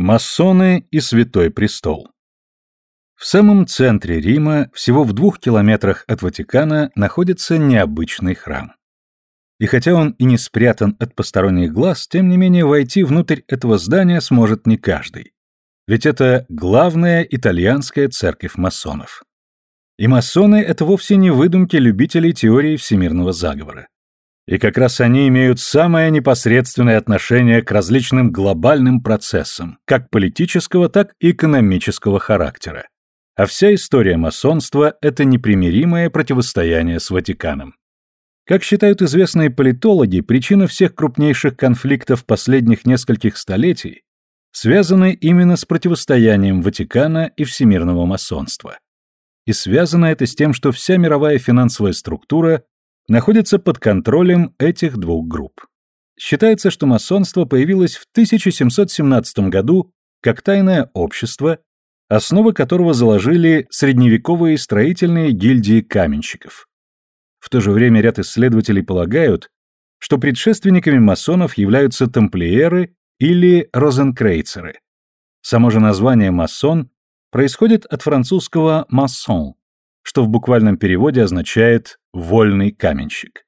Масоны и Святой Престол В самом центре Рима, всего в двух километрах от Ватикана, находится необычный храм. И хотя он и не спрятан от посторонних глаз, тем не менее войти внутрь этого здания сможет не каждый. Ведь это главная итальянская церковь масонов. И масоны — это вовсе не выдумки любителей теории всемирного заговора. И как раз они имеют самое непосредственное отношение к различным глобальным процессам, как политического, так и экономического характера. А вся история масонства – это непримиримое противостояние с Ватиканом. Как считают известные политологи, причина всех крупнейших конфликтов последних нескольких столетий связаны именно с противостоянием Ватикана и всемирного масонства. И связано это с тем, что вся мировая финансовая структура находится под контролем этих двух групп. Считается, что масонство появилось в 1717 году как тайное общество, основы которого заложили средневековые строительные гильдии каменщиков. В то же время ряд исследователей полагают, что предшественниками масонов являются тамплиеры или розенкрейцеры. Само же название «масон» происходит от французского «массон», что в буквальном переводе означает «вольный каменщик».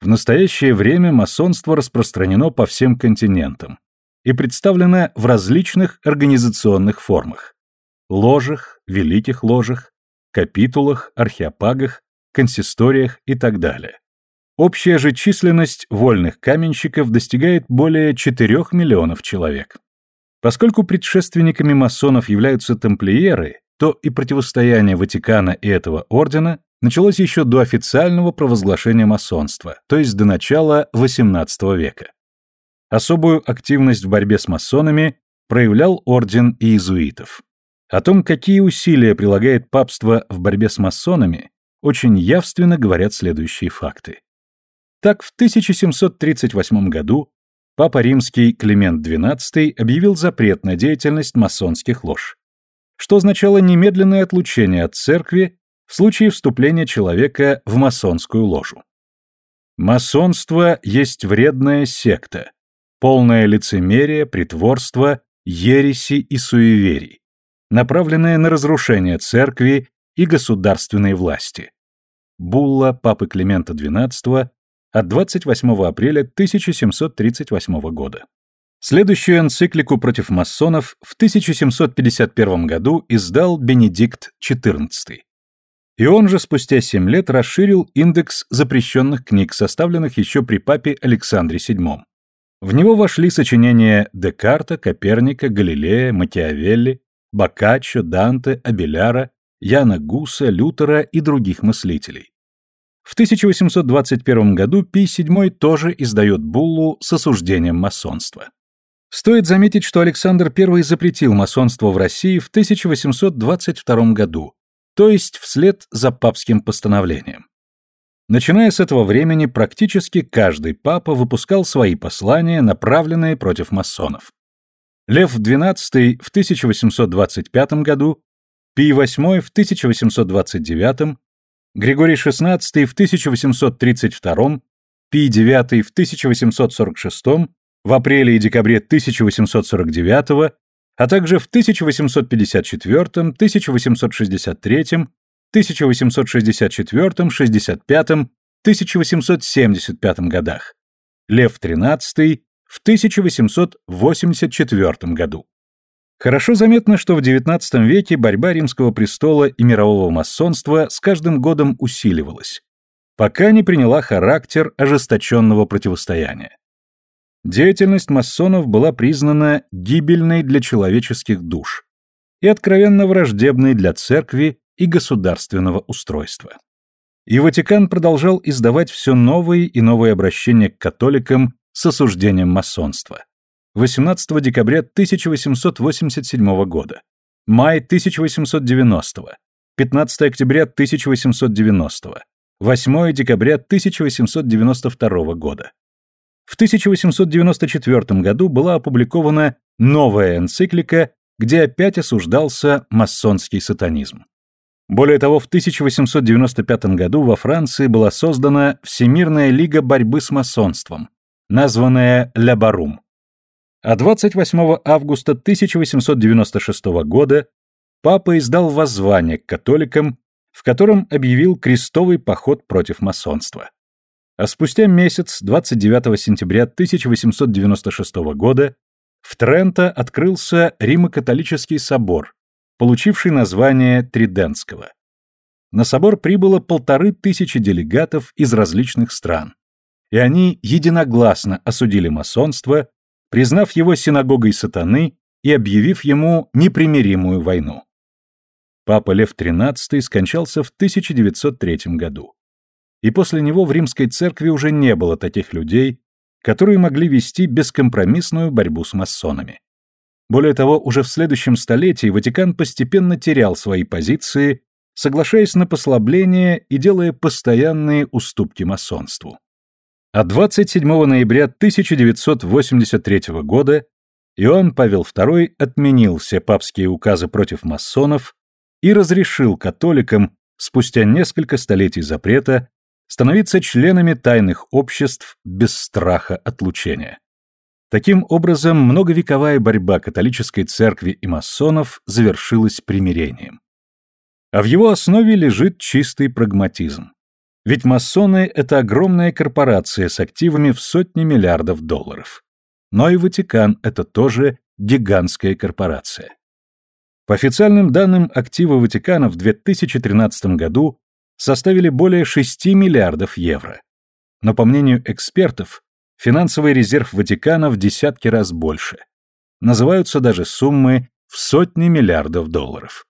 В настоящее время масонство распространено по всем континентам и представлено в различных организационных формах – ложах, великих ложах, капитулах, архиопагах, консисториях и так далее. Общая же численность вольных каменщиков достигает более 4 миллионов человек. Поскольку предшественниками масонов являются тамплиеры, то и противостояние Ватикана и этого ордена началось еще до официального провозглашения масонства, то есть до начала XVIII века. Особую активность в борьбе с масонами проявлял орден иезуитов. О том, какие усилия прилагает папство в борьбе с масонами, очень явственно говорят следующие факты. Так, в 1738 году Папа Римский Климент XII объявил запрет на деятельность масонских лож что означало немедленное отлучение от церкви в случае вступления человека в масонскую ложу. Масонство есть вредная секта, полное лицемерие, притворство, ереси и суеверий, направленное на разрушение церкви и государственной власти. Булла Папы Климента XII от 28 апреля 1738 года. Следующую энциклику против масонов в 1751 году издал Бенедикт XIV. И он же спустя 7 лет расширил индекс запрещенных книг, составленных еще при папе Александре VII. В него вошли сочинения Декарта, Коперника, Галилея, Макиавелли, Боккаччо, Данте, Абеляра, Яна Гуса, Лютера и других мыслителей. В 1821 году Пий VII тоже издает буллу с осуждением масонства. Стоит заметить, что Александр I запретил масонство в России в 1822 году, то есть вслед за папским постановлением. Начиная с этого времени практически каждый папа выпускал свои послания, направленные против масонов. Лев XII в 1825 году, Пий VIII в 1829, Григорий XVI в 1832, Пий IX в 1846 в апреле и декабре 1849, а также в 1854, 1863, 1864, 65, 1875 годах. Лев XIII в 1884 году. Хорошо заметно, что в XIX веке борьба римского престола и мирового масонства с каждым годом усиливалась, пока не приняла характер ожесточенного противостояния. Деятельность масонов была признана гибельной для человеческих душ и откровенно враждебной для церкви и государственного устройства. И Ватикан продолжал издавать все новые и новые обращения к католикам с осуждением масонства. 18 декабря 1887 года, май 1890, 15 октября 1890, 8 декабря 1892 года. В 1894 году была опубликована новая энциклика, где опять осуждался масонский сатанизм. Более того, в 1895 году во Франции была создана Всемирная лига борьбы с масонством, названная «Ля Барум». А 28 августа 1896 года папа издал воззвание к католикам, в котором объявил крестовый поход против масонства. А спустя месяц, 29 сентября 1896 года, в Тренто открылся Римо-католический собор, получивший название Тридентского. На собор прибыло полторы тысячи делегатов из различных стран, и они единогласно осудили масонство, признав его синагогой сатаны и объявив ему непримиримую войну. Папа Лев XIII скончался в 1903 году. И после него в римской церкви уже не было таких людей, которые могли вести бескомпромиссную борьбу с масонами. Более того, уже в следующем столетии Ватикан постепенно терял свои позиции, соглашаясь на послабление и делая постоянные уступки масонству. А 27 ноября 1983 года Иоанн Павел II отменил все папские указы против масонов и разрешил католикам, спустя несколько столетий запрета, становиться членами тайных обществ без страха отлучения. Таким образом, многовековая борьба католической церкви и масонов завершилась примирением. А в его основе лежит чистый прагматизм. Ведь масоны – это огромная корпорация с активами в сотни миллиардов долларов. Но и Ватикан – это тоже гигантская корпорация. По официальным данным, активы Ватикана в 2013 году составили более 6 миллиардов евро. Но по мнению экспертов, финансовый резерв Ватикана в десятки раз больше. Называются даже суммы в сотни миллиардов долларов.